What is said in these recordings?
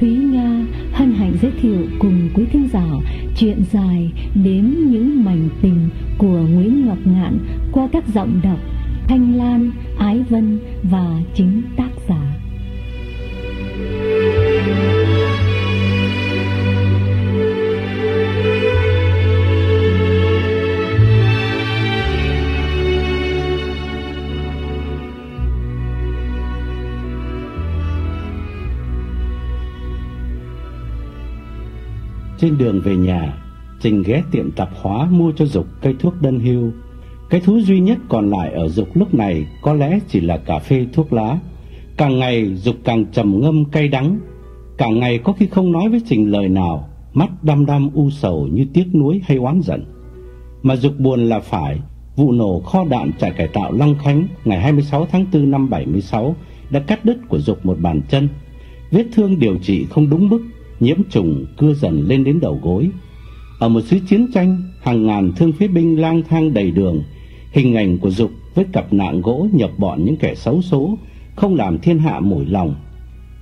Thúy Nga hân hạnh giới thiệu cùng quý thính giả chuyện dài đếm những mảnh tình của Nguyễn Ngọc Ngạn qua các giọng đọc Thanh Lan, Ái Vân và chính tác giả. Trên đường về nhà, Trình ghé tiệm tạp hóa mua cho Dục cây thuốc đơn hưu. Cái thú duy nhất còn lại ở Dục lúc này có lẽ chỉ là cà phê thuốc lá. Càng ngày Dục càng trầm ngâm cay đắng, cả ngày có khi không nói với Trình lời nào, mắt đăm đăm u sầu như tiếc nuối hay oán giận. Mà Dục buồn là phải, vụ nổ kho đạn trại cải tạo Long Khánh ngày 26 tháng 4 năm 76 đã cắt đứt của Dục một bàn chân. Vết thương điều trị không đúng mức, nhiễm trùng cưa dần lên đến đầu gối. Ở một xứ chiến tranh, hàng ngàn thương phế binh lang thang đầy đường, hình ảnh của Dục với cặp nạng gỗ nhập bọn những kẻ xấu số không làm thiên hạ mủi lòng,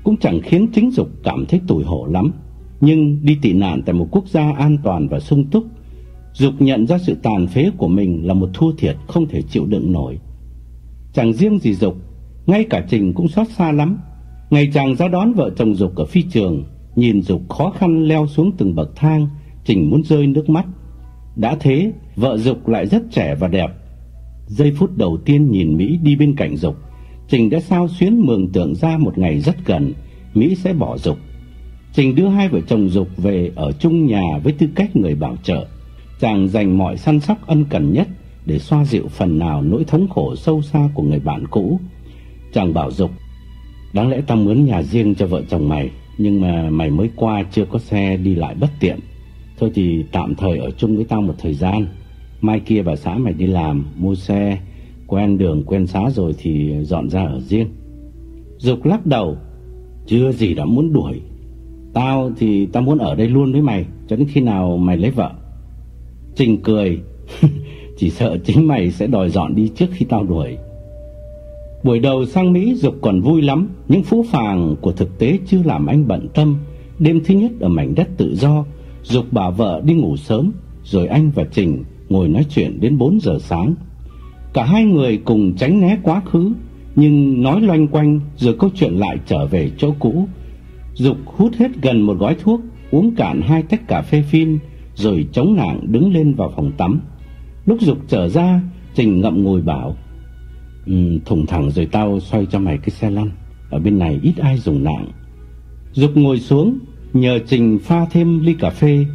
cũng chẳng khiến chính Dục cảm thấy tủi hổ lắm. Nhưng đi tị nạn tại một quốc gia an toàn và sung túc, Dục nhận ra sự tàn phế của mình là một thua thiệt không thể chịu đựng nổi. Chẳng riêng gì Dục, ngay cả Trình cũng xót xa lắm. Ngày chàng ra đón vợ chồng Dục ở phi trường, nhìn Dục khó khăn leo xuống từng bậc thang, Trình muốn rơi nước mắt. Đã thế, vợ Dục lại rất trẻ và đẹp. Giây phút đầu tiên nhìn Mỹ đi bên cạnh Dục, Trình đã sao xuyến mường tượng ra một ngày rất gần, Mỹ sẽ bỏ Dục. Trình đưa hai vợ chồng Dục về ở chung nhà với tư cách người bảo trợ. Chàng dành mọi săn sóc ân cần nhất để xoa dịu phần nào nỗi thống khổ sâu xa của người bạn cũ. Chàng bảo Dục, đáng lẽ ta mướn nhà riêng cho vợ chồng mày, nhưng mà mày mới qua chưa có xe đi lại bất tiện. Thôi thì tạm thời ở chung với tao một thời gian. Mai kia bà xã mày đi làm, mua xe, quen đường quen xá rồi thì dọn ra ở riêng. Dục lắc đầu, chưa gì đã muốn đuổi. Tao thì tao muốn ở đây luôn với mày, cho đến khi nào mày lấy vợ. Trình cười, chỉ sợ chính mày sẽ đòi dọn đi trước khi tao đuổi. Buổi đầu sang Mỹ Dục còn vui lắm, những phũ phàng của thực tế chưa làm anh bận tâm. Đêm thứ nhất ở mảnh đất tự do, Dục bà vợ đi ngủ sớm, rồi anh và Trình ngồi nói chuyện đến 4 giờ sáng. Cả hai người cùng tránh né quá khứ, nhưng nói loanh quanh rồi câu chuyện lại trở về chỗ cũ. Dục hút hết gần một gói thuốc, uống cạn hai tách cà phê phin, rồi chống nạng đứng lên vào phòng tắm. Lúc Dục trở ra, Trình ngậm ngùi bảo, thủng thẳng rồi tao xoay cho mày cái xe lăn, ở bên này ít ai dùng nạng. Dục ngồi xuống, nhờ Trình pha thêm ly cà phê.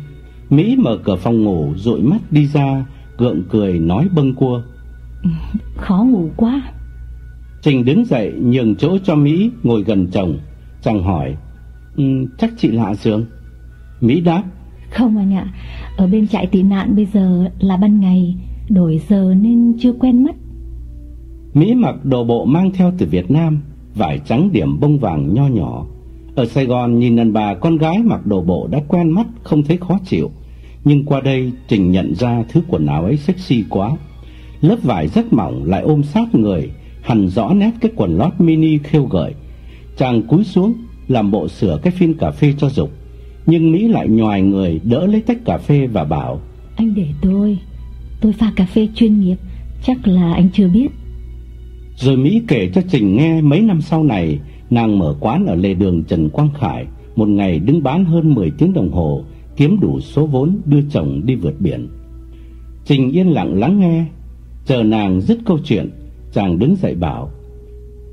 Mỹ mở cửa phòng ngủ, dụi mắt đi ra, gượng cười nói bâng cua. Khó ngủ quá. Trình đứng dậy nhường chỗ cho Mỹ ngồi gần chồng. Chàng hỏi, um, chắc chị lạ giường. Mỹ đáp, Không anh ạ, ở bên trại tị nạn bây giờ là ban ngày, đổi giờ nên chưa quen mắt. Mỹ mặc đồ bộ mang theo từ Việt Nam, vải trắng điểm bông vàng nho nhỏ. Ở Sài Gòn nhìn đàn bà con gái mặc đồ bộ đã quen mắt không thấy khó chịu. Nhưng qua đây Trình nhận ra thứ quần áo ấy sexy quá. Lớp vải rất mỏng lại ôm sát người, hằn rõ nét cái quần lót mini khêu gợi. Chàng cúi xuống làm bộ sửa cái phin cà phê cho Dục. Nhưng Mỹ lại nhòi người đỡ lấy tách cà phê và bảo Anh để tôi, tôi pha cà phê chuyên nghiệp, chắc là anh chưa biết. Rồi Mỹ kể cho Trình nghe mấy năm sau này nàng mở quán ở lề đường Trần Quang Khải, một ngày đứng bán hơn 10 tiếng đồng hồ, kiếm đủ số vốn đưa chồng đi vượt biển. Trình yên lặng lắng nghe, chờ nàng dứt câu chuyện, chàng đứng dậy bảo: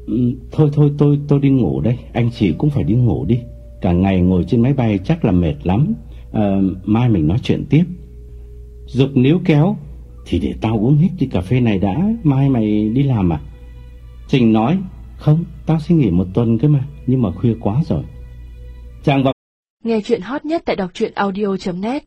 ừ, "Thôi thôi tôi tôi đi ngủ đây, anh chị cũng phải đi ngủ đi, cả ngày ngồi trên máy bay chắc là mệt lắm, à, mai mình nói chuyện tiếp." Dục níu kéo, "Thì để tao uống hết ly cà phê này đã, mai mày đi làm à?" Trình nói, Không, tao xin nghỉ một tuần cơ mà, nhưng mà khuya quá rồi. Chàng vào Nghe chuyện hot nhất tại đọc truyện audio.net